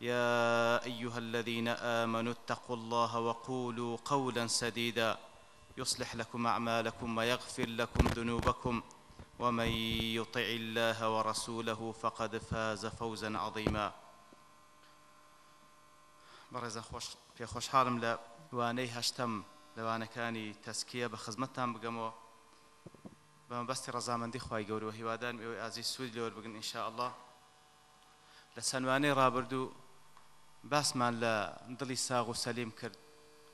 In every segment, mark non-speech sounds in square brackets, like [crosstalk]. يا ايها الذين امنوا اتقوا الله وقولوا قولا سديدا يصلح لكم اعمالكم ويغفر لكم ذنوبكم ومن يطع الله ورسوله فقد فاز فوزا عظيما بەڕێزە پێخۆشحاڵم لە وانەی هەشتم لەوانەکانی تەسکیە بە خزمەتتان بگەمەوە بەمەبەستی ڕزامەندی خی گەورەوە هیوادان ئەوەی ئازی سوود لەوە بگن ئینشاءله لە سنوانەی ڕابردوو باسمان لە دڵی ساغ و سەلیم کرد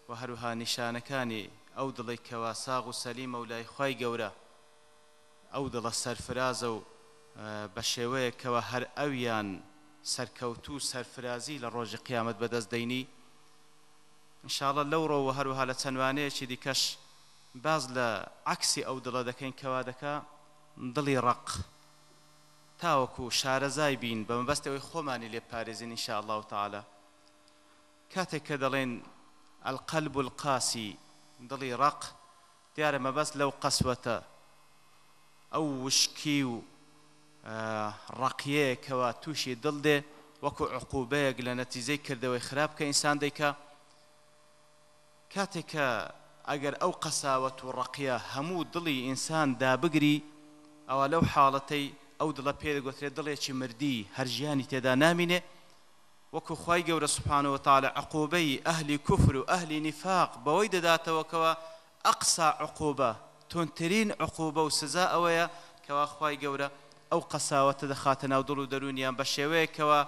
و هەروها نیشانەکانی ئەو دڵی کەوا ساغ و سەلیمە و لای خی گەورە ئەو دڵە سەرفرازە و بە شێوەیەکەوە هەر ئەویان سەرکەوت و سەرفرازی لە ڕۆژی قیامەت بەدەست دەینی انشاءڵە لەو ڕۆوە هەروها لە چەندوانەیەکی دیکەش باز لە عکسی ئەو دڵە دەکەین کەوا دەکە دڵی ڕق تاوەکو شارەزای بین بە مەبەستەوەی خۆمانی لێ پارێزین انشاءڵە و تعاالە کاتێک کە دەڵێن القەلب القاسی دڵی ڕق دیارە مەبەست لەو قەسوەتە ئەو وشکی و ڕقیەیەکەوە تووشی دڵ دێ وەکو عقوبەیەک لە نەتیزەی کردەوەی خراپ کە ئینسان دەیکە کاتێک کە ئەگەر ئەو قەساوەت و ڕقیە هەموو دڵی ئینسان دابگری ئەوە لەو حاڵەتەی ئەو دڵە پێدەگوترێت دڵێکی مردی هەرژیانی تێدا نامینێ وەکو خی گەورە سوپانەوە تاالە عقوبەی ئەهلی کوفر و ئەهلی نیفاق بەوەی دەداتەوەکەوە ئەقسا عقوبە تونترین عقوبە و سزا ئەوەیە کەوا خی گەورە ئەو قەساوەتە دەخاتە ناو دڵ و دەرونیان بە شێوەیەکەوە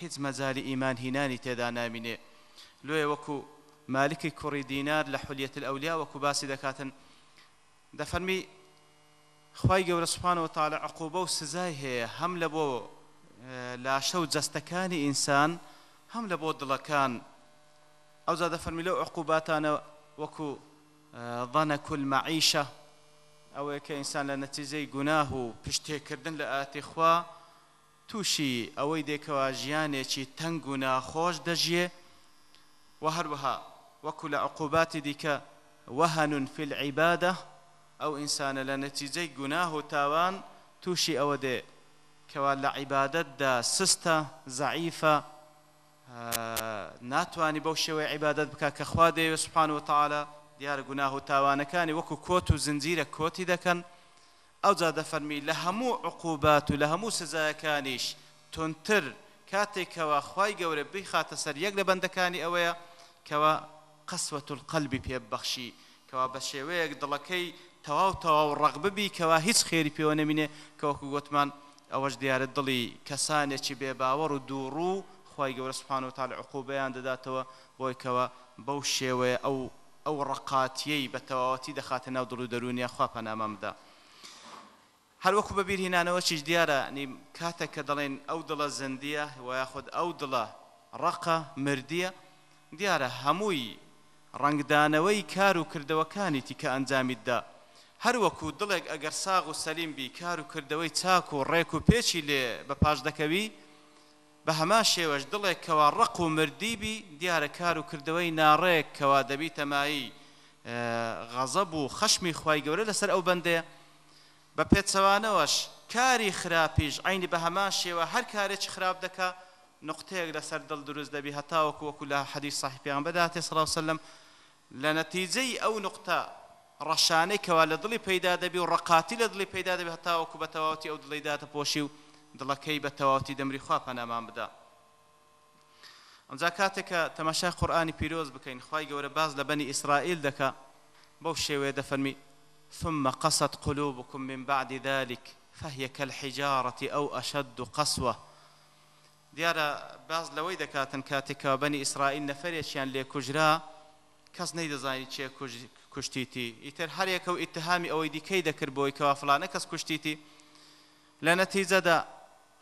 هیچ مەزاری ئیمان هینانی تێدا نامینێ لێ وەکو مالکی کوڕی دینار لە حولیەت ئەولیا وەکو باسی دەکاتن دەفەرمی خی گەورە سوپانەوە تاالە عقوبە و سزای هەیە هەم لە بۆ لاشە و جەستەکانی ئینسان هەم لە بۆ دڵەکان ئەو زادە فەرمی لەو عقوباتانە وەکو ظەنە کول مەعیشە ئەوەیە کە ئینسان لە نەتیزەی گوناه و پشتێکردن لە ئاتیخوا تووشی ئەوەی دێکەوە ژیانێکی تەنگ و ناخۆش دەژیێ و هەروەها وەکو لە عقوباتی دیکە وهەنون فیل عیبادە ئەو ئینسانە لە نەتیجەی گوناه و تاوان تووشی ئەوە دێ کەوا لە عیبادەتدا سستە زعیفە ناتوانانی بەو شێوەی عیبادت بکە کە خوا دەیوێ سوپان و تاالە دیارە گوناه و تاوانەکانی وەکو کۆت و زنجیرە کۆتی دەکەن ئەو جا دەفەرمی لە هەموو عقوبات و لە هەموو سزایەکانیش تونتر کاتێکەوە خی گەورە بیخاتە سەر یەک لە بەندەکانی ئەوەیە کەەوە قسوە و قەلبی پێبەخشی کەوا بە شێوەیەک دڵەکەی تەواو تەواو ڕەغببی کەوا هیچ خێری پێوە نەمینێ کەوەکو گوتمان ئەوەش دیارە دڵی کەسانێکی بێباوەڕ و دووڕوو خی گەورە سوپان و تا لە عقوبیان دەداتەوە بۆی کەوە بەو شێوەیە ئەو ئەو ڕقاتیەی بە تەواوەتی دەخاتە ناو دڵ و دەرونیە خوا پەنامەمدا. هەروەکو بە بیرهینانەوە چیش دیارە نیم کاتێک کە دەڵێن ئەو دڵە زندیە و یاخود ئەو دڵە ڕقە مردیە دیارە هەمووی ڕنگدانەوەی کار و کردەوەکانی تیکە ئەنجامیتدا. هەروەکو دڵێک ئەگەر ساغ و سەلیم بی کار و کردەوەی چاک و ڕێک و پێچی لێ بە پاش دەکەوی بە هەما شێوەش دڵێک کەوا ڕق و مردیبی دیارە کار و کردەوەی ناڕێک کەوا دەبی تەمایی غەزەب و خەشمی خی گەورە لەسەر ئەو بەندێ بە پێچەوانەوەش کاری خراپیش عینی بە هەما شێوە هەر کارێک خراپ دکا نقطەیەک لەسەر دڵ دروست دەبی هەتاوەکو وەکو لە حەدی صاحبیان بەداتێ سلاوسلم لە نەتیجەی ئەو نقطە ڕەشانەی کەوا لە دڵی پەیدا دەبی و ڕقاتی لە دڵی پەیدا دەبی هەتاوەکو بەتەواوتی ئەو دڵی داتە پۆشی و دڵەکەی بە تەواتی دەمری خوا پەنامان بدە ئەمجا کاتێکە تەماشای قورآانی پیرۆز بکەین خی گەورە باز لە بەنی ئیسرائیل دەکە بەو شێوەیە دەفەرمی ثم قصت قلوبكم من بعد ذلك فهي كالحجارة أو أشد قسوة دیارە باز لەوەی دەکاتن کاتێکە بەنی ئیسرائیل نەفرێکیان لێ کوژرا کەس نەیدەزانی چێ کوشتیتی ئیتر هەرێکە و ئیتهامی ئەوەی دیکەی دەکرد بۆی کەوا فلانە کەس کوشتیتی لە نەتیجەدا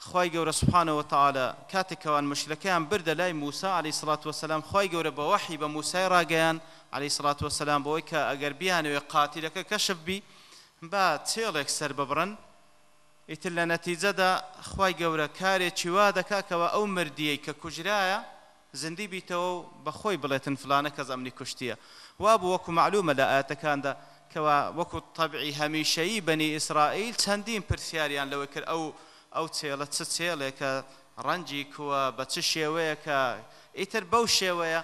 خی گەورە سوبحانەوە تاالە کاتێکەوان مشرەکەیان بردە لای موسا علی سڵات وسلام خی گەورە بە وحی بە موسای ڕاگەیان علی سڵات وسلام بەوەی کە ئەگەر بیانەوێ قاتیلەکە کەشببی بە چێڵێک سەر ببڕن ئیتر لە نەتیجەدا خی گەورە کارێکی وا دەکاکەوە ئەو مردیەی کە کوژرایە زندی بیتەوە بە خۆی بڵێتن فلانە کەس ئەمنی کوشتیە وا بوو وەکو معلومە لە ئاەتەکاندا کەوا وەکو طبعی هەمیشەیی بەنی ئیسرائیل چەندین پرسیاریان لەوە کرد ئەو ئەو چێڵە چ چێڵێکە ڕەنجی کووە بە چ شێوەیەکە ئیتر بەو شێوەیە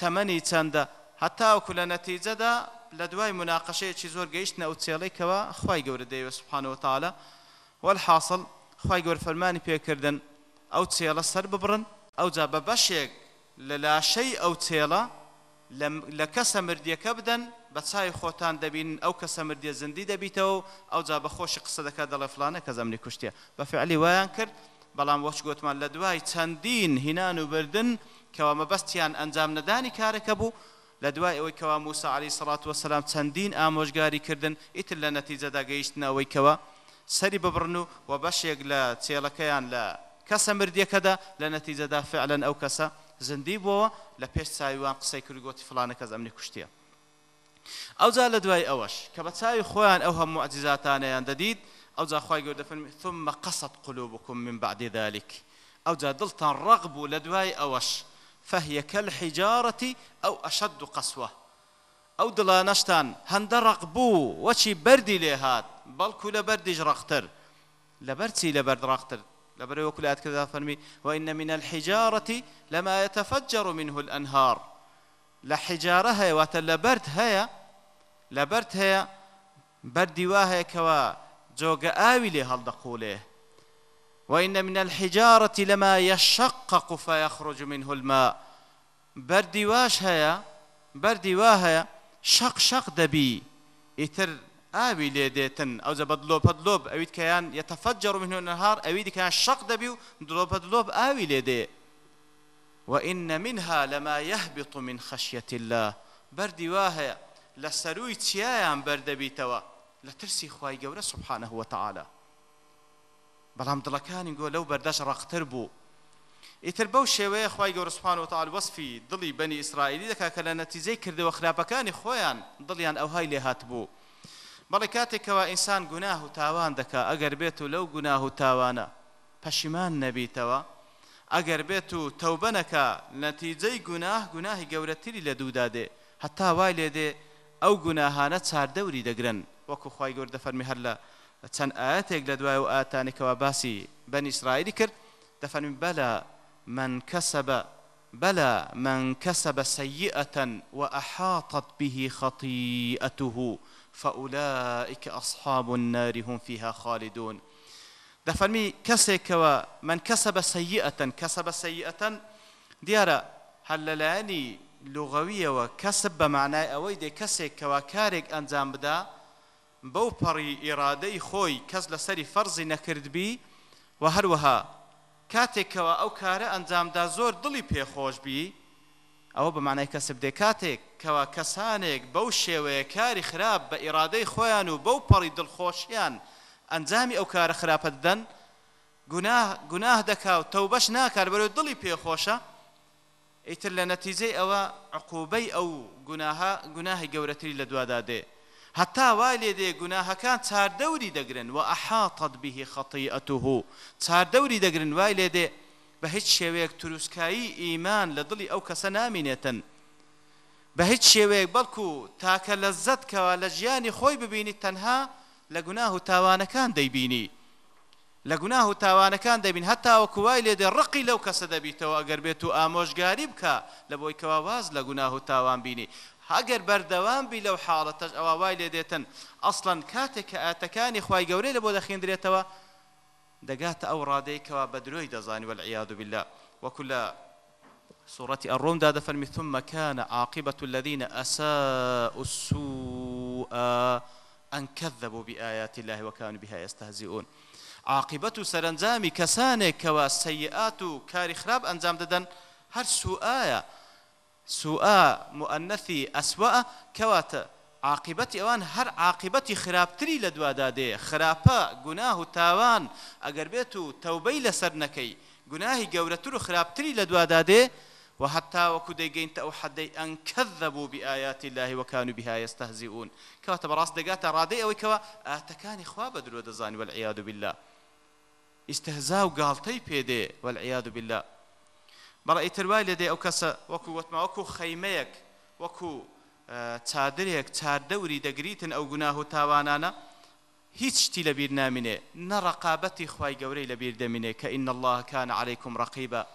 تەمەنی چەندە هەتاوکو لە نەتیجەدا لە دوای مناقەشەیەکی زۆر گەیشتنە ئەو چێڵێکەوە خی گەورە دەیوە سوبحانەوەتالە وەحاصل خی گەور فەرمانی پێکردن ئەو چێڵە سەر ببرن ئەو جا بە بەشێک لە لاشەی ئەو چێڵە لە کەسە مردیەکە بدەن بە چای خۆتان دەبین ئەو کەسە مردێ زندی دەبیتەوە ئەو جا بەخۆشی قسە دەکات دەڵێ فلانە کە زەمنی کوشتە بە فعلی وایان کرد بەڵام وەچ گوتمان لە دوای چەندین هینان و بردن کەوا مەبەستیان ئەنجام نەدانی کارەکە بوو لە دوای ئەوەی کەوا موسا علی سڵات وسلام چەندین ئامۆژگاری کردن ئیتر لە نەتیجەدا گەیشتنەوەی کەوە سەری ببڕن و و بەشێک لە چێڵەکەیان لە کەسە مردیەکەدا لە نەتیجەدا فعلەن ئەو کەسە زندی بووە لە پێش ساویوان قسەی کردگوتی فلانە کەس ئەمنی کوشتە ئەوجا لە دوای ئەوەش کە بە چاوی خۆیان ئەو هەموو عجیزاتانیان دەدید ئەوجا خی گەور دەفەرمی ثم قەسەت قلوبكم من بعد ذلك ئەوجا دڵتان ڕق بوو لە دوای ئەوەش فهي كالحجارة أو أشد قسوة ئەو دڵانەشتان هەندە ڕق بوو وەچی بەری لێ هاات بەڵکو لە بەردیش ڕختر لەبەرچی لە بەردڕاختر لەبەرەوە کولات کەدا فەرمی وإن من الحجارة لما يتفجر منه الأنهار لە حجارە هەیە واتە لە بەرد هەیە لە بەرد هەیە بەردی وا هەیەکەوە جۆگە ئاوی لێ هەڵدەقولێ وإن من الحجارة لما يشقق فيخرج منه الماء بردي واش هيا بردي واهيا شق شق دبي إتر آبي ليديتن أو زب دلوب دلوب أويد كيان يتفجر منه النهار أويد كيان شق دبي دلوب دلوب آبي ليدي وإن منها لما يهبط من خشية الله بردي واهي لسروي تيايان بردبيتوا لترسي خواي قورة سبحانه وتعالى بەڵام دڵەکانی گۆ لەو بەردەش ڕقتر بوو ئیتر بەو شێوەیە خی گەورسپان و تال وەصفی دڵی بەنی ئیسرائیلی دەکا کە لە نەتیزەی کردەوە خراپەکانی خۆیان دڵیان ئەوهای لێ هات بوو بەڵێ کاتێکەوە ئینسان گوناه و تاوان دەکا ئەگەر بێت و لەو گوناه و تاوانە پەشیمان نەبیتەوە ئەگەر بێت و تەوبە نەکە نەتیجەی گوناه گوناهی گەورەتری لە دوودادێ هەتا وای لێ دێ ئەو گوناهانە چاردەوری دەگرن وەکو خی گەوردە فەرمی هەر لە چەند ئاەتێک لە دوای و ئاتانێکەوە باسی بەنی ئیسرائیلی کرد دەفەرمی بەلا من كسب بلى من كسب سيئة وأحاطت به خطيئته فأولئك أصحاب النار هم فيها خالدون دەفەرمی کەسێکەوە من کەسە بە سەیئەتەن کەسە بە سەیئەتەن دیارە هەر لەلایەنی لوغەویەوە کەسب بە معنای ئەوەی دێ کەسێکەوە کارێک ئەنجام بدا بەو پەڕی ئیرادەی خۆی کەس لەسەری فەرزی نەکردبی و هەروەها کاتێکەوە ئەو کارە ئەنجامدا زۆر دڵی پێخۆشبی ئەو بەمانای کەسب دێ کاتێک کەوا کەسانێک بەو شێوەیە کاری خراپ بە ئیرادەی خۆیان و بەو پەڕی دڵخۆشیان ئەنجامی ئەو کارە خراپە دەن گوناه دەکاو تەوبەش ناکار بەرەو دڵی پێخۆشە ئیتر لە نەتیجەی ئەوە عقوبەی ئەو گوناهی گەورەتری لە دوادا دێ هەتا وای لێ دێ گوناهەکان چاردەوری دەگرن و ئەحاتت بهی خەتیئەتوه چاردەوری دەگرن وای لێ دێ بە هیچ شێوەیەک تروسکایی ئیمان لە دڵی ئەو کەسە نامینێتن بە هیچ شێوەیەک بەڵکو تاکە لەززت کەوا لە ژیانی خۆی ببینی تەنها لە گوناه و تاوانەکان دەیبینی لە گوناه و تاوانەکان دەبین هەتاوە کووای لێدێ ڕقی لەو کەسە دەبیتەوە ئەگەر بێت و ئامۆژگاری بکە لە بۆی کەواواز لە گوناه و تاوان بینی هەگەر بەردەوام بی لەو حاڵەتەش ئەوە وای لێ دێتن ئەسڵەن کاتێک کە ئاتەکانی خی گەورەی لە بۆ دەخێندرێتەوە دەگاتە ئەو ڕادەیەکەوە بە درۆی دەزانانی وەعیاد بلا وەکو لە سوڕەتی ئەڕۆمدا دەفەرمی ثم كان عاقبة الذين أساءوا السوء أن كذبوا بآيات الله وكانوا بها يستهزئون عاقبة سرنجامي كسانك كوا سيئات كاري خراب أنجام ددن هر سوءايا سوءا مؤنثي أسوأ كوات عاقبەتی ئەوان هەر عاقبەتی خراپتری لە دووادادێ خراپە گوناه و تاوان ئەگەر بێت و تەوبەی لەسەر نەکەی گوناهی گەورەتر و خراپتری لە دووادادێ وحتى وكديجين أو حدي أن كذبوا بآيات الله وكانوا بها يستهزئون كوا تبراس دقات رادي أو كوا آتكان إخوة بدر ودزان والعياذ بالله استهزاء وقالتي بيدي والعياذ بالله برأي ترواي لدي أو كسا وكو وتما وكو خيميك وكو چادرێک چاردەوری دەگریتن ئەو گوناه و تاوانانە هیچ شتی لەبیر نامینێ نەڕقابەتی خی گەورەی لەبیر دەمینێ کە ئین الله كان عليكم رقيبا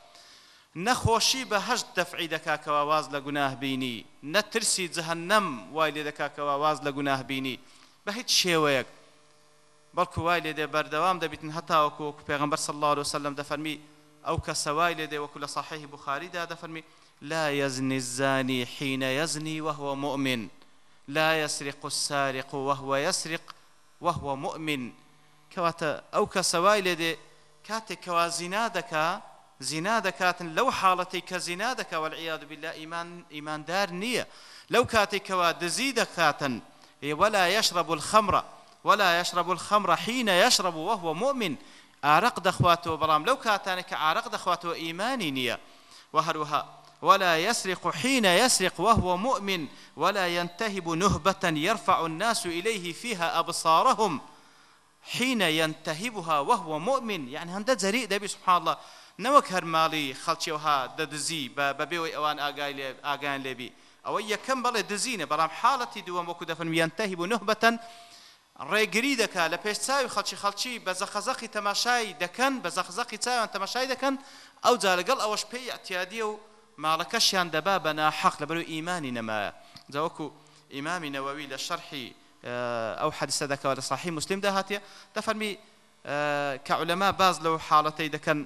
نەخۆشی بەهشت دەفعی دەکاکەوە واز لە گوناهبینی نەترسی جەهنەم وای لێ دەکاکەوە واز لە گوناهبینی بە هیچ شێوەیەک بەڵکو وای لێ دێ بەردەوام دەبیتن هەتاوەکوکو پێغمبەر صلی الله عليه وسلم دەفەرمی ئەو کەسەوای لێ دێ وەکو لە صحیح بخاریدا دەفەرمی لا يزني الزاني حين يزني وهو مؤمن لا يسرق السارق وهو يسرق وهو مؤمن کەواتە ئەو کەسەوای لێ دێ کاتێک کەوازینا دەکا زینا دەکاتن لەو حاڵەتی کە زینا دەکەوە عیاد بلا ئیماندار نییە لەو کاتێکەوە دزی دەکاتن ولا يشرب الخمر ولا يشرب الخمر حين يشرب وهو مؤمن عرق دخواتو بلام لو كاتانك عرق دخواتو إيماني نية وهروها ولا يسرق حين يسرق وهو مؤمن ولا ينتهب نهبة يرفع الناس إليه فيها أبصارهم حين ينتهبها وهو مؤمن يعني هندد زريء دبي سبحان الله نەوەک هەرماڵی خەڵکیێوها دەدزی بە بەبێەوەی ئەوان ئاگان لێبی ئەوە یەکەم بەڵێ دزینە بەڵام حاڵەتی دووەم وەکو دەفەنویان تەهیب و نهبەتەن ڕێگری دەکا لە پێش چاوی خەڵکی خەڵکی بە زەخەزەقی تەماشای دەکەن بە زەخزەقی چاوان تەماشای دەکەن ئەو جا لەگەڵ ئەوەش پێی ئەتیادیە و ماڵەکەشیان دەبا بە ناحەق لە بەرو ئیمانی نەمایە جاوەکو ئیمامی نەوەوی لە شەرحی ئەو حەدیسە دەکەوە لە صاحی مسلیم داهاتە دەفەرمی کە عولەما باز لەو حاڵەتی دەکەن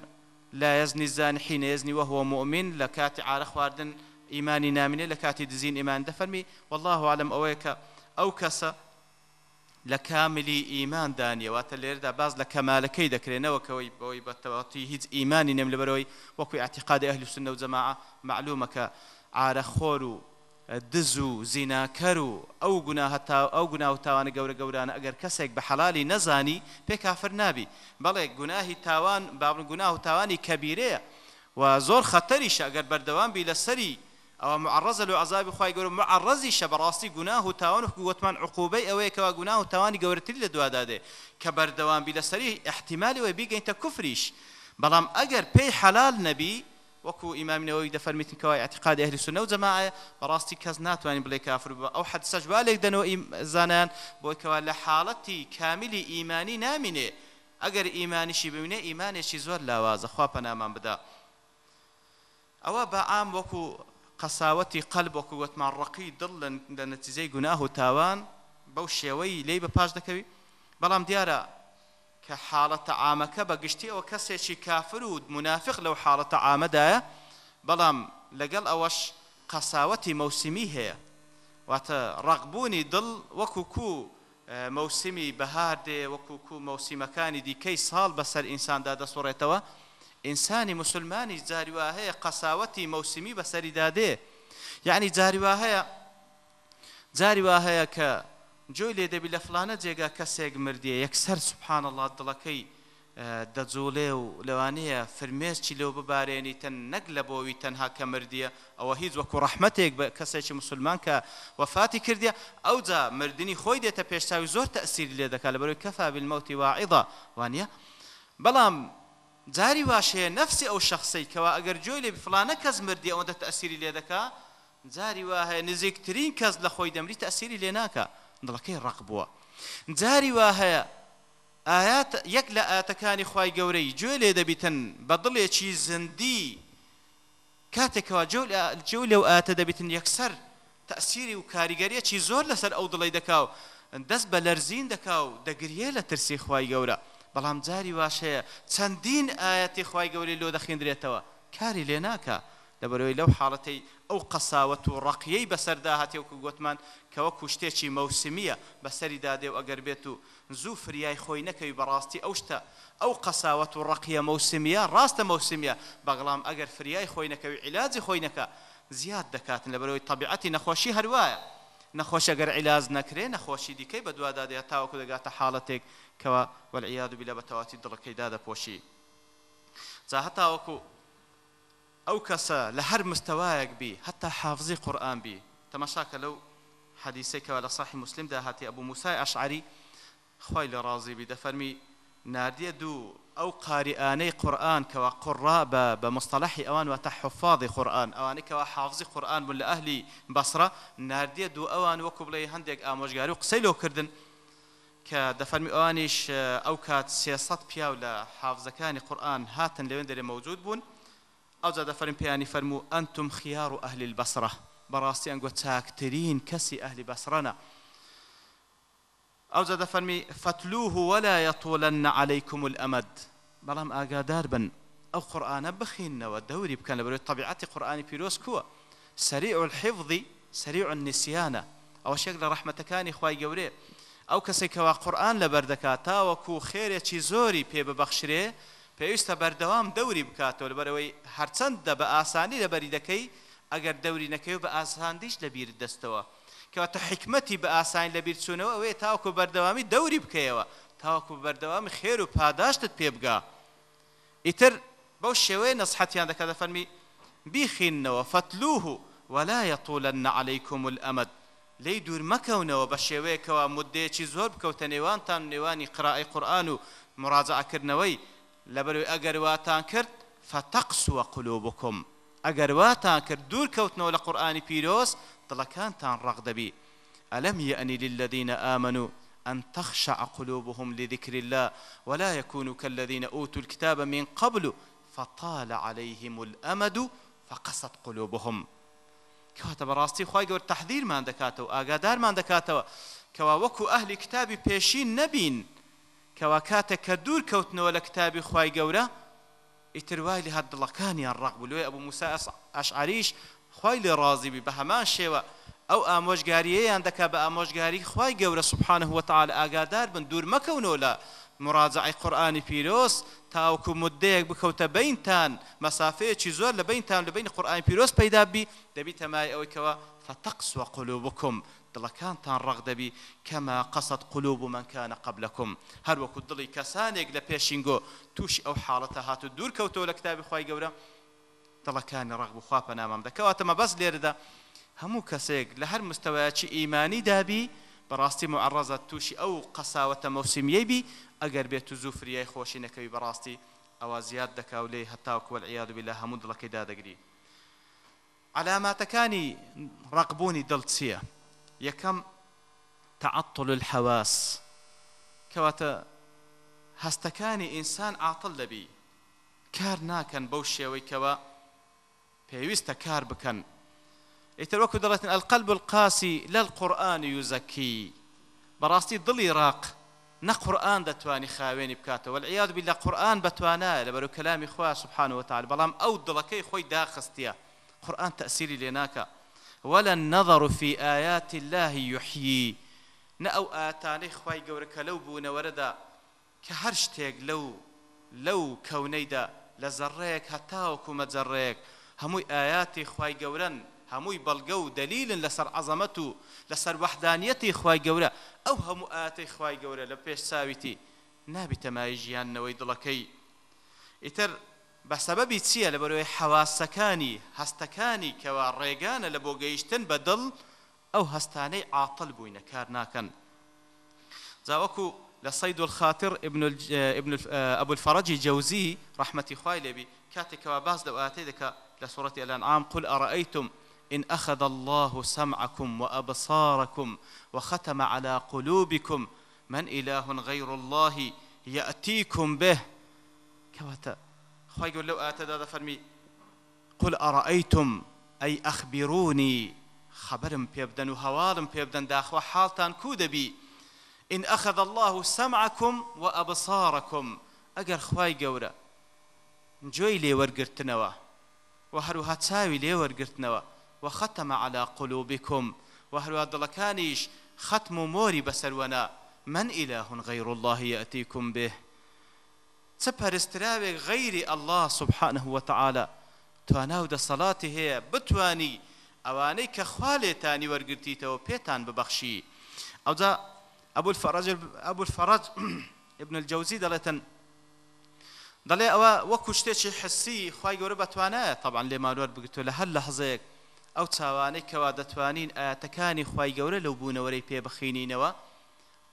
لا يزني الزاني حين يزني وهو مؤمن لكات عار خواردن إيماني نامني لكاتي دزين إيمان دفرمي والله أعلم أويك أو كس لكاملي إيمان دانية واتليردا باز لكمالكي دكرينا وكوي بوي بتواتي هيد إيماني نمل بروي وكوي اعتقاد أهل السنة والجماعة معلومك عار خورو دز و زیناکەر و ئەو گوناهتا ئەو گوناه تاوانە گەورە گەورانە ئەگەر کەسێک بە حەلالی نەزانی پێ کافر نابی بەڵێ گوناهی تاوان بابن گوناه و تاوانی کەبیرەیە و زۆر خەتەری شەگەر بەردەوام بی لەسەری ئەوە معرەزە لە عذابی خی گەورە معرەزی شە بەڕاستی گوناه و تاوان وتمان عقوبەی ئەوەیەکەوە گوناه و تاوانی گەورەتری لە دووادادێ کە بەردەوام بی لەسەری احتیمالی وی بیگەینتە کوفریش بەڵام ئەگەر پێی حەلال نەبی وەکو ئیمامینەوەی دەفەرمیتن کەوای ئەتیقاد ئەهلی سنە و جەماعە بەڕاستی کەس ناتوانین بڵێ کافر بە ئەو حد سەجوا لێک دەنەوە زانان بۆکەوە لە حاڵەتی کامیلی ئیمانی نامینێ ئەگەر ئیمانیشی ببینێ ئیمانێکی زۆر لاوازە خوا پەنامان بدا ئەوە بە ئام وەکو قەساوەتی قەلب وەکو وتمان ڕقی دڵ لە نەتیزەی گوناه و تاوان بەو شێوەی لی بە پاش دەکەوی بەڵام دیارە کە حاڵەتە ئامەکە بەگشتی ئەوە کەسێکی کافر و منافق لەو حاڵەتە ئامەدایە بەڵام لەگەڵ ئەوەش قەساوەتی مەوسمی هەیە واتە ڕقبوونی دڵ وەکوکو مەوسمی بەهاردێ وەکوکو مەوسیمەکانی دیکەی ساڵ بەسەر ئینساندا دەسوڕێتەوە ئینسانی مسلمانی جاریوا هەیە قەساوەتی مەوسمی بەسەریدادێ یعنی جاریوا هەیە جاریوا هەیە کە جۆی لێ دەبی لە فلانە جێگا کەسێک مردیە یەکسەر سوبحان الله دڵەکەی دەجوڵێ و لەوانەیە فرمێسکی لەو ببارێنی تەن نەک لە بۆوی تەنها کە مردیە ئەوە هیچ وەکو ڕەحمەتێک بە کەسێکی مسلمان کە وەفاتی کردی ئەوجا مردنی خۆی دێتە پێشتاوی زۆر تەسیری لێ دەکات لە بەروی کەفابل مەوتی واعیدا وانە بەڵام جاری واشەیە نفسی ئەو شخصی کەوا ئەگەر جۆی لێ فلانە کەس مردی ئەوەندە تەسیری لێ دەکات جاری وا هەیە نزیکترین کەس لە خۆی دەمری تەسیری لێ ناکە دڵەکەی ڕق بووە جاری وا هەیە ئاات یەک لە ئاتەکانی خی گەورەی گوێ لێ دەبیتن بە دڵێکی زندی کاتێکەوە جو لەو ئاتە دەبیتن یەکسەر تەسیری و کاریگەریەکی زۆر لەسەر ئەو دڵی دەکاو دەست بە لەرزین دەکاو دەگریە لە ترسی خی گەورە بەڵام جاری واشەیە چەندین ئاەتی خی گەوری لۆ دەخێندرێتەوە کاری لێ ناکە لەبەرەوەی لەو حاڵەتی ئەو قەساوت و ڕقیەی بەسەردا هااتێ وکو گوتمان کەوە کوشتێکی مەوسمیە بەسەری دادێ و ئەگەر بێت و زوو فریای خۆی نەکەوی بەڕاستی ئەو شتە ئەو قەساوت و ڕقیە مەوسمیە ڕاستە مەوسمیە بەغڵام ئەگەر فریای خۆی نەکەوی عیلازی خۆی نەکە زیاد دەکاتن لەبەرەوەی طبیعەتی نەخۆشی هەروایە نەخۆشەگەر عیلاز نەکرێ نەخۆشی دیکەی بە دووادادێت تاوەکو دەگاتە حاڵەتێک کەوە وەلعیاد و بیلە بەتەواتی دڵەکەیدا دەپۆشی. جا هەتاوەکو ئەو کەسە لە هەر مستەوایەک بی هەتا حافزی قورآان بی تەماشاکە لەو حەدیسێکەوە لە ساحی مسلمدا هاتی ئەبوو موسای ئەشعری خی لە ڕازیبی دەفەرمی ناردیە دوو ئەو قاریانەی قورآن کەەوە قڕا بە بە مستەلاحی ئەوان واتە حفاظی قورآن ئەوانەیەەوە حافزی قورآن بوون لە ئەهلی بەسرە ناردیە دوو ئەوان وەکو بڵێ هەندێک ئامۆژگاری و قسەی لۆکردن کە دەفەرمی ئەوانیش ئەو کات سێسە پیاو لە حافزەکانی قورآن هاتن لەوێن دەرێ مەوجود بوون ئەو جادە فەرم پێیانی فەرموو ئەنتم خیار و ئەهلی بەسرە بەڕاستی ئەنگوە چاکترین کەسی ئەهلی بەسرەنە ئەو جادە فەرمی فتلوه ولا يطولن عليكم الأمد بەڵام ئاگادار بن ئەو قورآانە بخینەوە دەوری بکەن لە بەروی طبیعەتی قورآانی پیرۆز کووە سەریع الحفظی سەریع النسیانە ئەوە شێک لە ڕەحمەتەکانی خی گەورێ ئەو کەسێکەوە قورآن لە بەردەکات تاوەکو خێرێکی زۆری پێ ببەخشرێ پێویستە بەردەوام دەوری بکاتەوە لەبەرەوەی هەرچەندە بە ئاسانی لە بەریدەکەی ئەگەر دەوری نەکەی و بە ئاساندیش لەبیر دەستەوە کەواتە حکمەتی بە ئاسانی لەبیر چوونەوە ئەوەیە تاوکو بەردەوامی دەوری بکەیەوە تاوکو بەردەوامی خێر و پاداشتت پێبگا ئیتر بەو شێوەیە نەسحەتیان دەکات دە فەرمی بیخینەوە فتلوه ولا يطولن عليكم الأمد لی دوور مەکەونەوە بە شێوەیەکەوە مدەیەکی زۆر بکەوتە نێوانتان نێوانی قرائی قورآن و مراجعکردنەوەی لەبەروی ئەگەر واتان کرد فتەقسوە قلوبکم ئەگەر واتان کرد دوور کەوتنەوە لە قورآانی پیرۆز دڵەکانتان ڕق دەبی ئەلم یعنی للذین آمنوا أن تخشع قلوبهم لذكر الله ولا يكونوا كالذين أوتوا الكتاب من قبل فطال عليهم الأمد فقست قلوبهم کەواتە بەڕاستی خی گەور تحدیرمان دەکاتەوە ئاگادارمان دەکاتەوە کەوا وەکو ئەهلی کتابی پێشین نەبین کەوا کاتێک کە دوور کەوتنەوە لە کتابی خی گەورە ئیتر وای لە هەر دڵەکانیان ڕەقبوو لێ ئەبوو موسا ئەشعریش خی لێ ڕازیبی بە هەمان شێوە ئەو ئامۆژگاریەیان دەکا بە ئامۆژگاری خی گەورە سوبحانە هوتال ئاگادار بن دوور مەکەونەوە لە مراجعی قورآانی پیرۆز تاوکو مدەیەک بکەوتە بینتان مەسافەیەکی زۆر لە بینتان لە بین قورآانی پیرۆز پیدا بی دەبی تەمای ئەوەیەوە فتەقسوە قلوبکم دڵەکانتان ڕق دەبی کەما قەسەت قلوب و منکانە قبلەکم هەروەکو دڵی کەسانێک لە پێشینگۆ توش ئەو حاڵەتە هاتو دوور کەوتەوە لە کتابی خی گەورە دڵەکانی ڕق بخوا پەنامام دەکەواتەمە بەس لێرەدا هەموو کەسێک لە هەر مستەوایکی ئیمانی دابی بەڕاستی معڕەزە تووشی ئەو قەساوەتە مەوسمیەبی ئەگەر بێت و زوفریای خۆشی نەکەوی بەڕاستی ئەوە زیاد دەکاو لێ هەتاوکوەل عیادبی لە هەموو دڵەکەی دادەگری. علاماتەکانی ڕقبوونی دڵ چییە؟ یەکەم تعطل الحواس کەواتە هەستەکانی ئینسان عاتل دەبی کار ناکەن بەو شێوەیەوە پێویستە کار بکەن ئیتر وەکو دەڵێتن ئەلقەلب القاسی لە القورآن یوزەکی بەڕاستی دڵی راق نە قورآن دەتوانانی خاوێنی بکاتەوە العیاد بی لە قورآن بەتوانایە لە بەرو کەلامی خوا سبحانەوە تعال بەڵام ئەو دڵەکەی خۆی داخستیە قورآن تەسیری لێ ناکە ولا النظر في آيات الله يحيي نأو آتاني خواي قورك لو بون وردا كهرش تيق لو لو كونيدا لزريك هتاوكو متزريك هموي آياتي خواي قورن هموي بلقو دليل لسر عظمته لسر وحدانيتي خواي قورا أو همو آتي خواي قورا لبيش ساويتي نابي تمايجيان نويد لكي إتر بە سەبەبی چییە لە بەرەوەی حەواسەکانی هەستەکانی کەوا ڕێگانە لە بۆ گەیشتن بە دڵ ئەو هەستانەی عاتل بووینە کار ناکەن زاوەکو لە سەید الخاتر ئەبول فەرەجی جەوزی ڕحمەتی خوای لێبی کاتێکەوە باس دەواتەی دەکە لە سوڕەتی ئەلەنعام قل ئەڕەئیتم إن أخذ الله سمعكم وأبصاركم وختم على قلوبكم من إله غير الله يأتيكم به كواتا خی گەور لەو ئاتەدا دەفەرمی قل ئەڕائیتم ئەی ئەخبیرونی خەبرم پێ بدەن و هەواڵم پێ بدەن داخوا حاڵتان کو دەبی ئین ئەخەد الله سەمعکم و ئەبسارەکم ئەگەر خوای گەورە جۆی لێوەرگرتنەوە و هەروها چاوی لێوەرگرتنەوە و خەتەمە على قلوبكم و هەروها دڵەکانیش ختم و مۆری بەسەروەنا من إله غير الله يأتيكم به چ پەرستراوێک غەیری ئەله سبحانه وتعاالە تواناو دەسەڵاتی هەیە بتانی ئەوانەی کە خوالێتانی وەرگرتیتەوە پێتان ببەخشی ئەوجا ئەبول فەرج ئەبول فەرج ابن [clears throat] الجوزی دەڵێتن دەڵێ ئەوە وەکو شتێکی حسی خی گەورە بەتوانە طبعاان لێ مالوەر بگرتو لە هەر لە حزەیەک ئەو چاوانەی کەوا دەتوانین ئاەتەکانی خی گەورە لەو بوونەوەی پێ بخینینەوە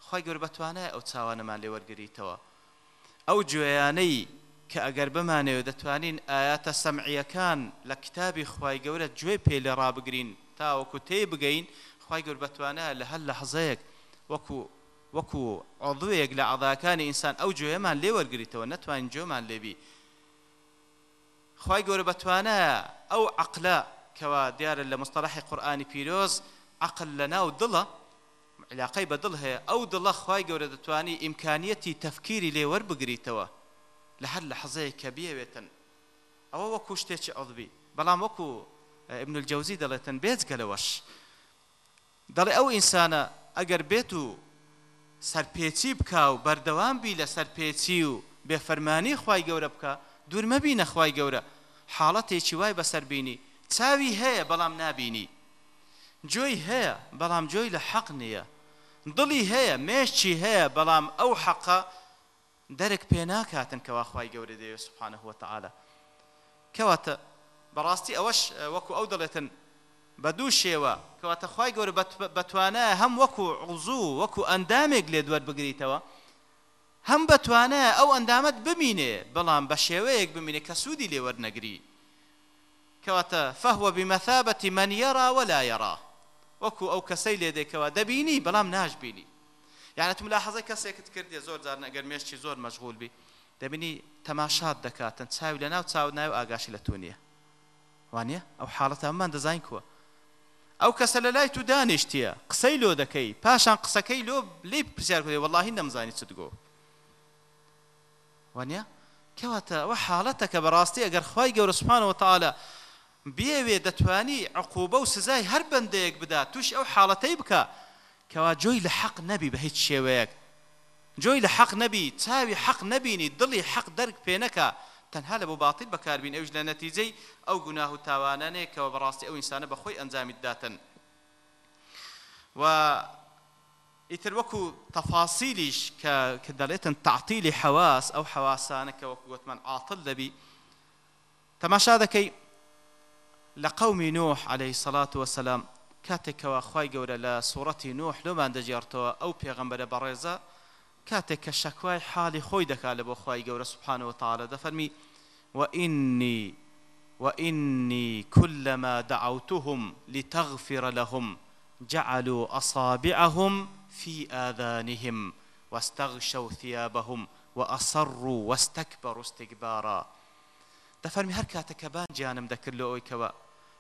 خی گەور بەتوانە ئەو چاوانەمان لێ وەرگریتەوە ئەو گوێیانەی کە ئەگەر بمانەوە دەتوانین ئاياتە سەمعیەکان لە کتابی خی گەورە گوێ پێ لە ڕابگرین تاوەکو تێ بگەین خی گەور بەتوانە لە هەل لە حەزەیەک وەکو وەکو ئەڵدوەیەک لە عاداکانی ئینسان ئەو گوێمان لێوەرگریتەوە نەتوانین جۆمان لێبی خی گەورە بەتوانە ئەو عقلە کەوا دیارە لە مستەلاحی قورآانی پیرۆز عقل لە ناو دڵە علاقەی بەدڵ هەیە ئەو دڵە خی گەورە دەتوانی ئیمکانیەتی تەفکیری لێوەەر بگریتەوە لە هەر لە حەزەیە کە بێوێتن ئەوە وەکو شتێکی ئەڵبی بەڵام وەکو ابن الجەوزی دەڵێتن بێتگەلەوەش دەڵێ ئەو ئینسانە ئەگەر بێت و سەرپێچی بک و بەردەوام بی لە سەرپێچی و بێفەرمانی خی گەورە بکە دوورمەبی نەخوای گەورە حاڵەتێکی وای بەسەربینی چاوی هەیە بەڵام نابینی جۆی هەیە بەڵام جۆی لە حەق نییە دڵی هەیە مێشتی هەیە بەڵام ئەو حەقە دەرک پێ ناکاتن کەواخوای گەورە دەوێ سوبحانە هوتەعاە کەواتە بەڕاستی ئەوەش وەکو ئەو دەڵێتن بە دوو شێوە کەواتە خی گەورە بەتوانە هەم وەکو عوزوو وەکو ئەندامێک لێ دووەر بگریتەوە هەم بەتوانە ئەو ئەندامت ببینێ بەڵام بە شێوەیەک ببینێ کە سوودی لێوەرنەگری کەواتە فەهوە بمەثابەتی من یێرا وەلا یێڕە وەکو ئەو کەسەی لێدێکەوە دەبینی بەڵام ناشبینی یانە تم لاحەزە کەسێکت کردی زۆر جار ئەگەر مێشتی زۆر مەشغول بی دەبینی تەماشات دەکاتن چاوی لە ناو چاو ناو ئاگاشی لە تو نییە وانە ئەو حاڵەت ئەمان دەزین کووە ئەو کەسە لە لای تو دانیشتیە قسەی لۆ دەکەی پاشان قسەکەی لۆ لی پرسیار کردی وەڵی نەمزانی چ دگۆ وانە کەواتە ئەوە حاڵەتە کە بەڕاستی ئەگەر خی گەورە سوپانەوە تاالە بێوێ دەتوانی عقوبە و سزای هەر بەندەیەک بدا توش ئەو حاڵەتەی بکە کەوا جۆی لە حەق نەبی بە هیچ شێوەیەک جۆی لە حەق نەبی چاوی حەق نەبینی دڵی حەق دەرک پێنەکە تەنها لە بۆ باتیل بەکاربین ئەوش لە نەتیجەی ئەو گوناه و تاوانانێکەوە بەڕاستی ئەو ئینسانە بەخۆی ئەنجامیدداتن و ئیتر وەکو تەفاسیلیش کە دەڵێتن تعتیلی حەواس ئەو حەواسانە کە وەکو گوتمان عاتل دەبی تەماشا دەکەی لە قەومی نوح عليه سەلات وسلام کاتێکەوە خی گەورە لە سوورەتی نوح لۆمان دەجێڕتەوە ئەو پێغمبەرە بەڕێزە کاتێک کە شەکوای حالی خۆی دەکات لە بۆ خی گەورە سوبحانەوە تاالە دەفەرمی وإني وإني كلما دعوتهم لتغفر لهم جعلوا أصابعهم في آذانهم واستغشوا ثيابهم وأصروا واستكبروا استكبارا دەفەرمی هەر کاتەکە بانجییانم دەکرد لە ئەوی کەوە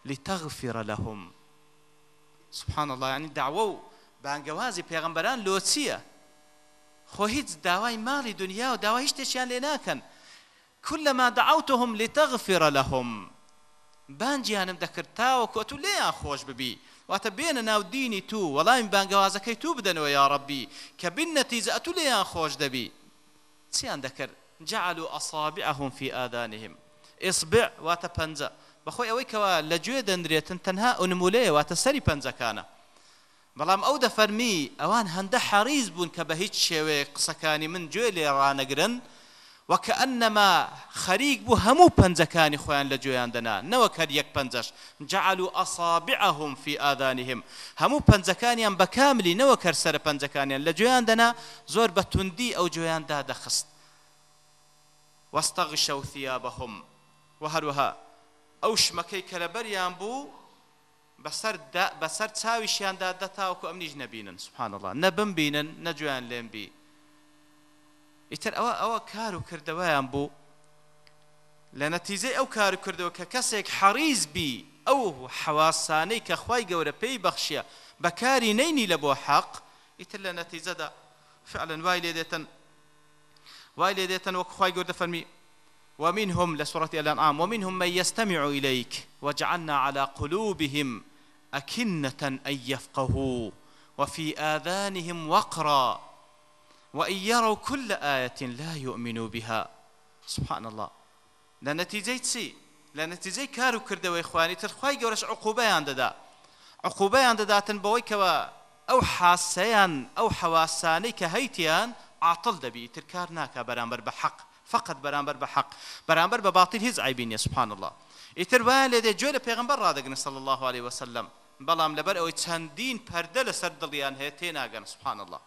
لتغفر لهم سبحان الله يعني دعوة بانگوازی پێغمبەران لۆ چییە؟ خۆ هیچ داوای ماڵی دنیا و داوای هیچشتێکیان لێ ناکەن كلما دعوتهم لتغفر لهم بانجیانم دەکرد تاوەکو تو لێیان خۆش ببی واتە بێنە ناو دینی تو وەڵامی بانگەوازەکەی تو بدەنەوە یاڕەبی کە بن نەتیزە ئەتو لێیان خۆش دەبی چیان دەکرد جعلوا أصابعهم في آذانهم إصبع واتە پەنجە بەخۆی ئەوەی کەەوە لەگوێ دەندرێتن تەنها ئەونمولەیە واتە سەری پەنجەکانە بەڵام ئەو دەفەرمی ئەوان هەندە حەریز بوون کە بە هیچ شێوەیە قسەکانی من گوێ لێ ڕانەگرن وەکە ئەنەما خەریک بوو هەموو پەنجەکانی خۆیان لە جوێیان دەنا نەوە کەر یەک پەنجەش جعل و ئەسابعهم فی ئادانیهم هەموو پەنجەکانیان بە کاملی نەوە کەر سرە پەنجەکانیان لە جوێیان دەنا زۆر بە توندی ئەو جوێیاندا دەخست وەستەغشە و ثیابەهم وهروها ئەو شمەکەی کەرەبەریان بوو بەسەر چاویشیاندا دەتاوکو ئەم نیژ نەبینن سوبحانەڵە نەبم بینن نەجویان لێم بی ئیتر ئەوە ئەوە کار و کردەوەیان بوو لە نەتیزەی ئەو کار کردەوە کە کەسێک حەریز بی ئەو حەواسانەی کە خی گەورە پێی بەخشیە بەکاری نینی لە بۆ حەق ئیتر لە نەتیزەدا فعلەن وای لێ دێتن وای لێ دێتن وەک خی گەوردە فەرمی ومنهم لسورة الأنعام ومنهم من يستمع إليك وجعلنا على قلوبهم أكنة أن يفقهوا وفي آذانهم وقرا وإن يروا كل آية لا يؤمنوا بها سبحان الله لنتيجة تسي لنتيجة كارو كردوا إخواني ترخواي قورش عقوبة ددا عقوبة دداتن بويكوا أو حاسيان أو حواساني كهيتيان عطل دبي تركار ناكا برامبر بحق فقط بەرامبەر بە حەق بەرامبەر بە باتیل هیچ ئایبینە سوبحان الله ئیتر وا لێدێ گوێ لە پێغمبەر ڕدەگرن صلی الله عليه وسلم بەڵام لەبەر ئەوەی چەندین پەردە لەسەر دڵیان هەیە تێناگەن سوبحان الله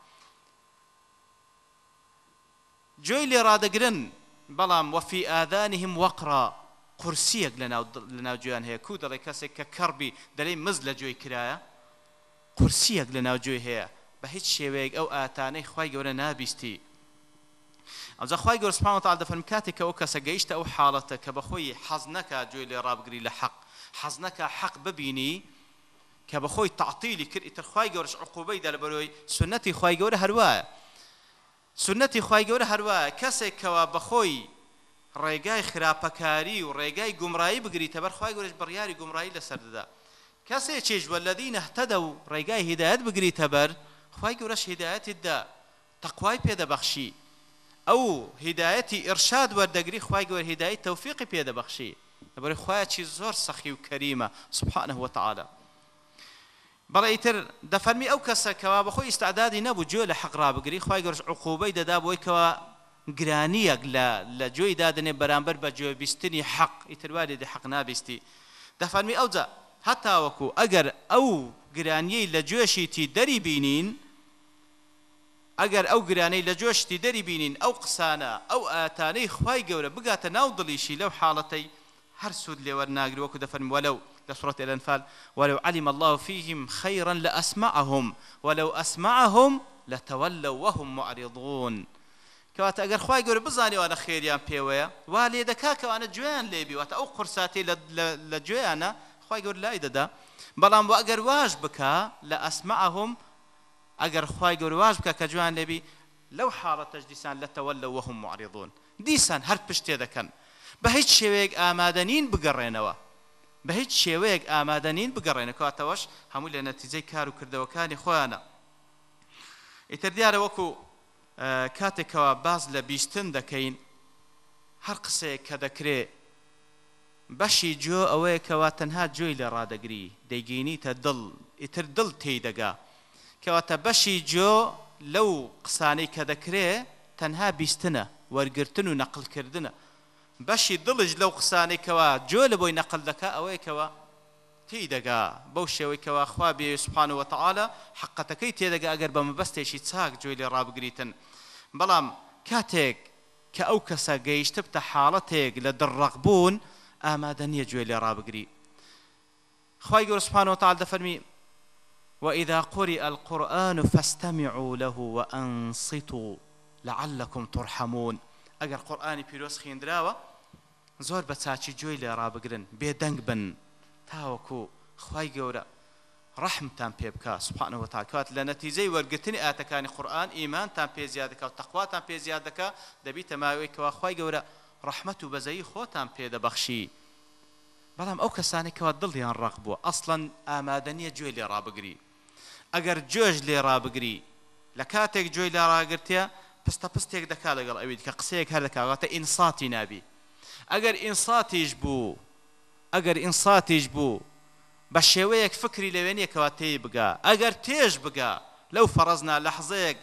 گوێی لێ ڕدەگرن بەڵام وەفی ئادانیهم وەقرا قورسیەک لەناو گوێیان هەیە کو دەڵێ کەسێک کە کەڕبی دەلێ مز لە گوێی کرایە قورسیەک لەناو گوێی هەیە بە هیچ شێوەیەک ئەو ئاتانەی خی گەورە نابیستی ئەوجا خی گەۆرسپانەوە تا دەفەرم کاتێکەوە کەسە گەیشتە ئەو حاڵەتە کە بەخۆی حەز نەکە جوێ لێ ڕابگری لە حەق حەز نەکە حەق ببینی کە بەخۆی تعتیلی کرد ئیترخوای گەورش عقوبەی دە لەبەرەوەی سنەتی خی گەورە هەروایە سنەتی خی گەورە هەروایە کەسێکەوە بەخۆی ڕێگای خراپەکاری و ڕێگای گومڕایی بگریتە بەرخوای گەورش بڕیاری گومڕایی لەسەر دەدا کەسێک چێژ بە لەدی نەهتەدە و ڕێگای هدایەت بگریتە بەر خی گەورەش هدایەتیدا تەقوای پێدەبەخشی ئەو هیدایەتی ئرشاد وەردەگری خی گەوەر هیدایی تەوفیقی پێدەبەخشی لەبەر خویەکی زۆر سەخی و کەریمە سبحانە وتعاالە بەڵیتر دەفەرمی ئەو کەسەکەەوە بەخۆی ئستعدادی نەبوو جوێ لە حقرابگری خی گەرش عقوبەی دەدا بۆیکەوە گرانیەک لە لە جۆی دادنێ بەرامبەر بە جێبیستنی حەق ئیترواری دی حەق نابیستی دەفەرمی ئەوجا هەتاوەکو ئەگەر ئەو گرانیەی لە جوێشیتی دەری بینین ئەگەر ئەو گرانەی لە جۆشتی دەری بینین ئەو قسانە ئەو ئاتانەی خی گەورە بگاتە ناو دڵیشی لەو حاڵەتەی هەر سوود لێوە ناگرۆکو دەفەرم وەلەو لە سوڕەت ئەلەنفال وەلەو علیم الله فیهم خەیڕەن لە ئەسمعهم وەلەو ئەسمعهم لە تەوەلە وەهم معریضون کەواتە ئەگەر خی گەورە بزانیوانە خێریان پێوەیە وا لێ دەکاکەوانە جویان لێبیواتە ئەو قرساتی لە جوێیانە خی گەور لای دەدا بەڵام بۆ ئەگەر واش بکە لە ئەسمعهم ئەگەر خی گەورواز بکە کە جوان لەبی لەو حاڵەتەش دیسان لەتەوە لە وەهم معریضون دیسان هەر پشتێ دەکەن بە هیچ شێوەیەک ئامادەنین بگەڕێنەوە بە هیچ شێوەیەک ئامادەنین بگەڕێنەکەاتەوەش هەموو لە نەتیجەی کار و کردەوەکانی خۆیانە ئیتر دیارە وەکو کاتێکەوە باز لە بیستن دەکەین هەر قسەیە کە دەکرێ بەشی جۆ ئەوەیە کەوا تەنها جۆی لە ڕادەگری دەیگەینی تە دڵ ئیتر دڵ تێی دەگا کەواتە بەشی جۆ لەو قسانەی کە دەکرێ تەنها بیستنە وەرگتن و نەقلکردنە بەشی دڵش لەو قسانێکەوە جۆ لە بۆی نەقل دەکە ئەوەیەکەوە تی دەگا بەو شێوەیەوە خوا بێسوپان و وتەعاالە حقەتەکەی تێدەگا ئەگەر بە مەبەستێکی چاک جوێ لێ ڕابگریتن بەڵام کاتێک کە ئەو کەسە گەیشتە بتە حاڵەتێک لە دڕەقبوون ئامادە نییە گوێ لێ ڕابگری خی گەورسپان و تعال دەفەرمی وإذا قرئ القرآن فاستمعوا له وأنصتوا لعلكم ترحمون ئەگەر قورآانی پیرۆز خوێندراوە زۆر بە چاچی جوێی لێ ڕابگرن بێدەنگ بن تاوەکو خی گەورە ڕەحمتان پێ بکە سوپانەوە تاکات لە نەتیجەی وەرگتنی ئاتەکانی قورآن ئیمانتان پێ زیاد دەکە و تەخواتان پێ زیاد دەکە دەبی تەماوەیەکەوە خی گەورە ڕەحمت و بەزایی خۆتان پێدەبەخشی بەڵام ئەو کەسانێکەوە دڵیان ڕق بووە ئەسڵەن ئامادە نیە گوێ لێ ڕابگری ئەگەر جۆش لێ ڕابگری لە کاتێک جۆی لە ڕاگرتە پستە پستێک دەکا لەگەڵ ئەوید کە قسەیەک هەر دەکاتە ئینساتی نابی ئەگەر ئینساتیش بوو ئەگەر ئینساتیش بوو بە شێوەیەک فکری لەوێنیەکەوە تێی بگا ئەگەر تێژ بگا لەو فەڕزنا لە حزەیەک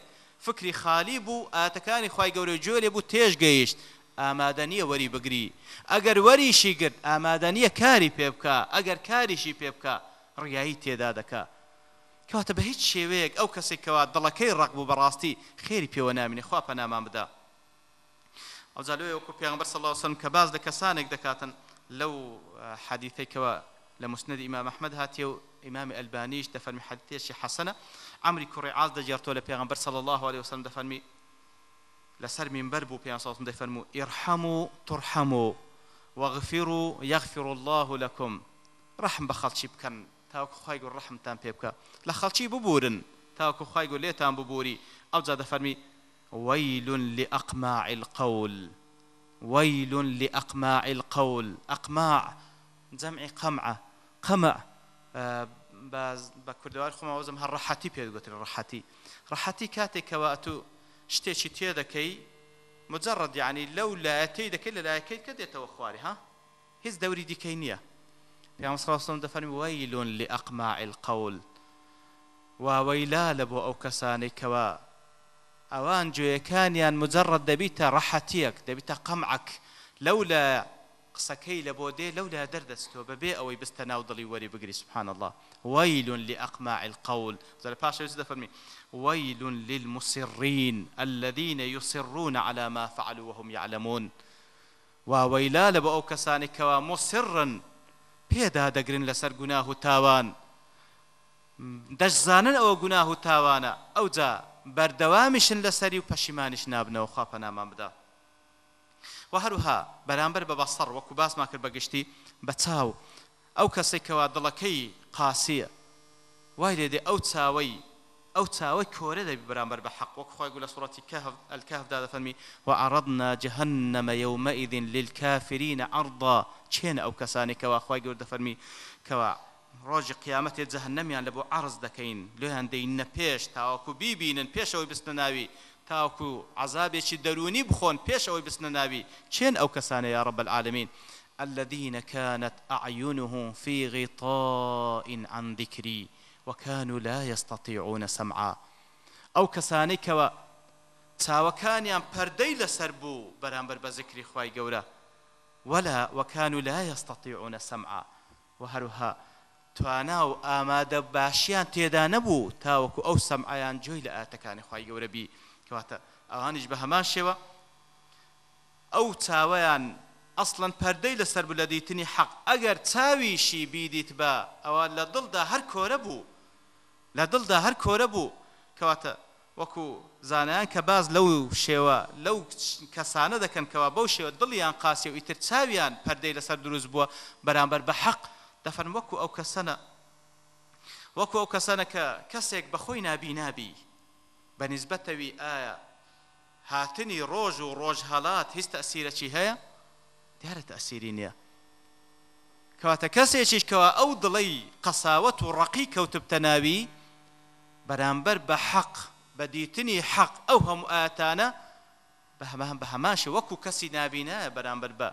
فکری خالی بوو ئاتەکانی خی گەورە جۆرێ بوو تێژ گەیشت ئامادە نییە وەری بگری ئەگەر وەریشی گرت ئامادە نییە کاری پێ بکە ئەگەر کاریشی پێ بکە ڕیایی تێدا دەکە کەواتە بە هیچ شێوەیەک ئەو کەسێکەوە دڵەکەی ڕق بوو بەڕاستی خێری پێوە نامینێ خوا پەنامان بدا ئەوزالوی وەکو پێغمبەر صلی الله وسلم کە باز لە کەسانێک دەکاتن لەو حەدیثێکەوە لە مسند ئیمام ئەحمد هاتیە و ئیمامی ئەلبانیش دەفەرمی حەدیثێکی حەسەنە ئەمری کوڕی عاز دەجێرتۆ لە پێغمبەر صلی الله عليه وسلم دەفەرمی لەسەر منبەر بوو پێیان ساڵم دەفەرمو ئیرحەمو تڕحەمو وەغفیر و یەغفیر الله لەکم ڕەحم بە خەڵکی بکەن تاوکو خی گور ڕحمتان پێ بکە لە خەڵکی ببورن تاوکو خی گور لێتان ببووری ئەو جادە فەرمی ويل لأقماع القول ويل لأقماع القول أقماع جمع قمعة قمع بە کوردوار خۆمەوەزم هەر ڕەحەتی پێگوتن ڕەحەتی ڕەحەتی کاتێکەوە ئەتو شتێکی تێ دەکەی مجرڕەدیانی لەو لایەتەی دەکەی لە لایەکەی کە دێتەوە خواری ها هیچ دەوری دیکەی نییە پیامسخواستم دەفەرمی وەیلون ل ئەقماع القول واوەیلا لە بۆ ئەو کەسانێکەوە ئەوان جوێیەکانیان مجرڕت دەبیتە ڕەحەتیەک دەبیتە قەمعک لەو لە قسەکەی لە بۆ دێ لەو لا دەردەستەوە بەبێ ئەوەی بستە ناو دڵی وەری بگری سبحان الله ويل لأقماع القول زال باشا يزد فرمي ويل للمصرين الذين يصرون على ما فعلوا وهم يعلمون وويلا لبأو كسانك ومصرا پێدا دەگرن لەسەر گوناه و تاوان دەشزانن ئەوە گوناه و تاوانە ئەوجا بەردەوامیشن لەسەری و پەشیمانش نابنەوە خاپە نامان بدە و هەروها بەرامبەر بە بەسەر وەکو باسمان کرد بەگشتی بە چاو ئەو کەسێکەوە دڵەکەی قاسیە وای لێدێ ئەو چاوەی ئەو چاوە کۆرە دەبی بەرامبەر بە حق وەک خۆی گو لە سوڕەتی ئەلکەفدا دەفەرمی و عرضنا جهنم يومئذ للكافرين عرضا چێن ئەو کەسانی کەوا خی گەور دەفەرمی کەوا ڕۆژی قیامەتێ جەهنەمیان لە بۆ عرض دەکەین لێیان دەینە پێش تاواکو بیبینن پێشەوەی بستە ناوی تاوکو عذابێکی دەرونی بخۆن پێشەوەی بستە ناوی چێن ئەو کەسانە یا ڕب العالمین الذين كانت أعينهم في غطاء عن ذكري وەکان و لا يستطيعونە سمعا ئەو کەسانەی کەوە چاوەکانیان پەردەی لەسەر بوو بەرامبەر بە ذکری خی گەورە ولا وەکان و لا يستطيعونە سمعا و هەروها توانا و ئامادە باشیان تێدا نەبوو تاوەکو ئەو سەمعیان جۆی لە ئاتەکانی خی گەورەبی کەواتە ئەوانیش بە هەمان شێوە ئەو چاوەیان ئەسڵەن پەردەی لەسەر بوو لە دیتنی حەق ئەگەر چاویشی بیدیت بە ئەوە لە دڵدا هەر کۆرە بوو لە دڵدا هەر کۆرە بوو کەواتە وەکو زانایان کە باز لەو شێوە لەو کەسانە دەکەن کەەوە بەو شێوە دڵیان قاسی و ئیتر چاویان پەردەی لەسەر دروست بووە بەرامبەر بە حەق دەفەن وەکو ئەو کەسەنە وەکو ئەو کەسانە کە کەسێک بەخۆی نبی نبی بە نسبەتەوی ئایا هاتنی ڕۆژ و ڕۆژهڵات هیچ تەسیرەکی هەیە دیارە ئەسیری نییە کەواتە کەسێکیشکەوە ئەو دڵی قەساوت و ڕقی کەوتبتە ناوی بەرامبەر بە حەق بە دیتنی حەق ئەو هەموو ئاتانە بە هەمان بە هەماش وەکو کەسی نابینە بەرامبەر بە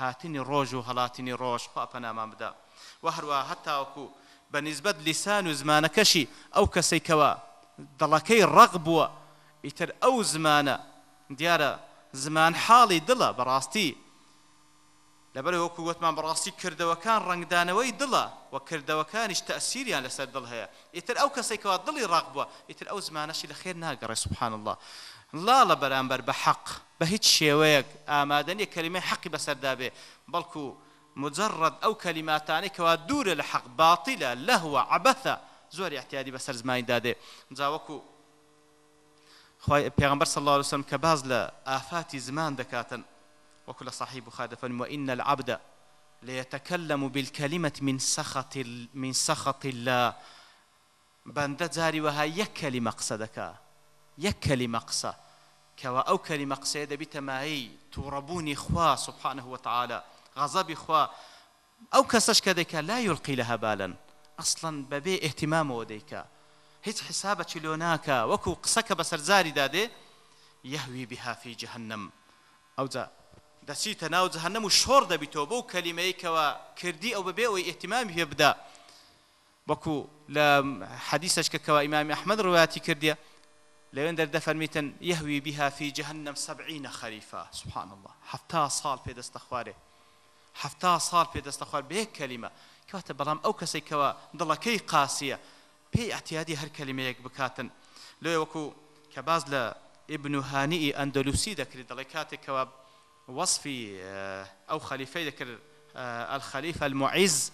هاتنی ڕۆژ و هەڵاتنی ڕۆژ خواپەنامان بدا و هەروە هەتاوەکو بە نسبەت لیسان و زمانەکەشی ئەو کەسێکەوە دڵەکەی ڕق بووە ئیتر ئەو زمانە دیارە زمان حاڵی دڵە بەڕاستی لەبەر وەکو وتمان بەڕاستی کردەوەکان ڕنگدانەوەی دڵە و کردەوەکانیش تەسیریان لەسەر دڵ هەیە ئیتر ئەو کەسێکەوە دڵی ڕاق بووە ئیتر ئەو زمانەشی لە خێر ناگەڕێ سبحان الله لا لە بەرامبەر بە حەق بە هیچ شێوەیەک ئامادەنی کەلیمە حەقی بەسەردابێ بەڵکو مجرد ئەو کەلیماتانێکەوە دوورە لە حەق باطیلە لەهوە عبەثە زۆر احتیادی بەسەر زمانی دادێ جاوەکو پێغمبەر سەڵ لەوسم کە باز لە ئافاتی زمان دەکاتن وكل صحيح بخاري وإن العبد ليتكلم بالكلمة من سخط من سخط الله بەندە جاریوەها یەک کەلیمە قسە دەکا یەک کەلیمە قسە کەوا ئەو کەلیمە قسەیە دەبیتەمایی تووڕەبوونی خوا سبحانه وتعاالە غەزەبی خوا ئەو کەسەش کە دەیکە لا یڵقی لە هەبالن ئەسڵەن بەبێ ئەتیمامەوە دەیکە هیچ حسابەتی لۆ ناکە وەکو قسەکە بە سەرجاری دادێ یەهوی بهافی جهنم ئەوجا دەچیتە ناو جەهەنەم و شۆڕ دەبیتەوە بەو کەلیمەیەکەوە کردی ئەو بەبێ ئەوی ئێتیمام هێ بدا وەکو لە حەدیسەشکەکەەوە ئیمامی ئەحمد ڕواتی کردیە لەوێن دەردەفەرمیتن یهوی بها فی جەهنم سەبعینە خەریفا سبحان الله حفتا ساڵ پێدەستە خوارێ حفتا ساڵ پێدەستە خوار بەیەک کەلیمە کەواتە بەڵام ئەو کەسێکەوە دڵەکەی قاسیە پێی ئەتیادی هەر کەلیمەیەک بکاتن لێ وەکو کە باز لە ئبنوهانی ئەندەلوسی دەکرێت دەڵێ کاتێکەوە وەصفی ئەو خەلیفەی دەکرد الخەلیفە المعیز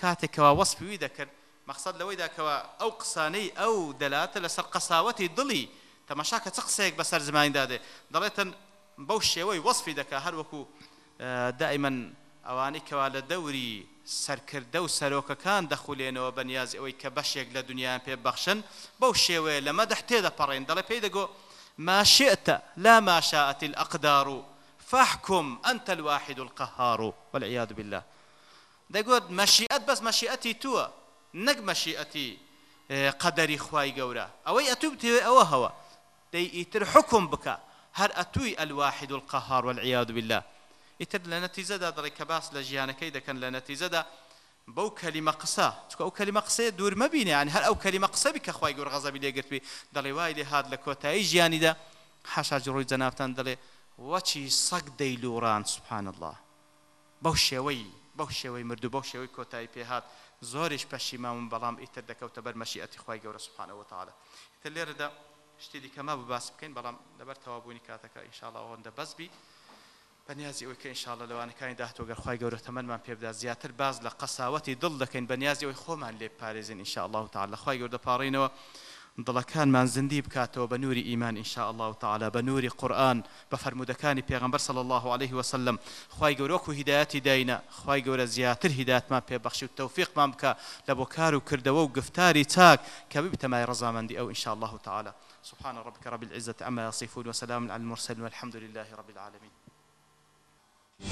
کاتێکەوە وەصفی وی دەکرد مەقصد لەوەیدا کەەوە ئەو قسانەی ئەو دەلاتە لەسەر قەساوەتی دڵی تەماشاکە چ قسەیەک بەسەر زمانیدادێ دەڵێتەن بەو شێوەی وەصفی دەکە هەروەکو دائیمەن ئەوانەی کەوا لە دەوری سەرکردە و سەرۆکەکان دەخولێنەوە بەنیاز ئەوەی کە بەشێک لە دنیایان پێبەخشن بەو شێوەیە لەمە دەحتێ دەپەڕێن دەڵێ پێی دەگۆ ماشێتە لا ماشاعتی الأقدار و فاحكم أنت الواحد القهار والعياذ بالله دەگوت مەشیئەت بەس مەشیئەتی تووە نەک مەشیئەتی قەدەری خوای گەورە ئەوەی ئەتوو بتێوێ ئەوە هەوە دەی ئیتر حکم بکە هەر ئەتووی ئەلواحد و القەهار والعیاد بالله ئیتر لە نەتیزەدا دەڕێ کە باس لە ژیانەکەی دەکەن لە نەتیزەدا بەو کەلیمە قسە چکە ئەو کەلیمە قسەیە دوور مەبینیان هەر ئەو کەلیمە قسەبی کە خوای گەورغەزەبی لێگرتوی دەڵێ وای لێ هات لە کۆتایی ژیانیدا حەشاج ڕووی جەنابان دەڵێ وەچی سەگ دەیلوران سوبحان الله بەو شێوەی بەو شێوەی مردو بەو شێوەی کۆتایی پێهات زۆریش پەشی مامون بەڵام ئیتر دەکەوتە بەرمەشی ئەتی خی گەورە سوبحانەوە تاالە تر لێرەدا شتی دیکەما باس بکەین بەڵام لەبەر تەوابوونی کاتەکە ئینشاڵەوەندە بەسبی بەنیازی ئەوەی کە ئینشاالله لەوانەکانی داهاتۆگەر خی گەورە تەمەمان پێبدا زیاتر باز لە قەساوەتی دڵ دەکەین بەنیازی ئەوی خۆمان لێ پارێزین ئینشاءله و تاال لە خی گەوردە پاڕینەوە. دڵەکانمان زندی بکاتەوە بە نووری ئیمان ئینشاء الله و تعالا بە نووری قورآن بە فەرمودەکانی پێغمبەر صلی الله عليه وسلم خی گەورۆک و هیداەتی داینە خی گەورە زیاتر هیداتمان پێبخشی و تەوفیقمان بکە لە بۆ کار و کردەوە و گفتاری چاک کە ببتەمای ڕزامەندی ئەو ئینشاء الله تعالا سبحان ربك رب العزة عما يصفون وسلام على المرسلين والحمد لله رب العالمين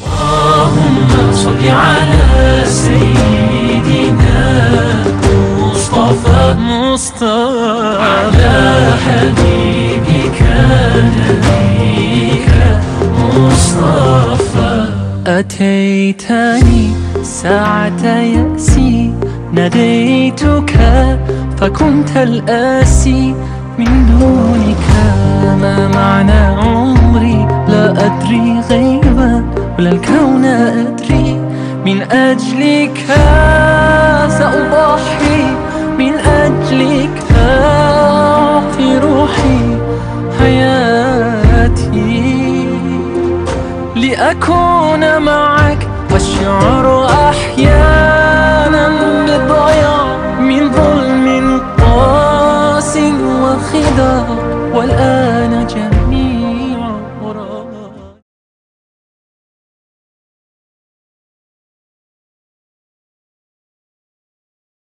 اللهم صل على المصطفى مصطفى على حبيبك نبيك مصطفى أتيتني ساعة يأسي ناديتك فكنت الآسي من دونك ما معنى عمري لا أدري غيبا ولا الكون أدري من أجلك سأضحي لأجلك أعطي روحي حياتي لأكون معك والشعر أحيانا بالضياع من ظلم قاس وخداع والآن جاء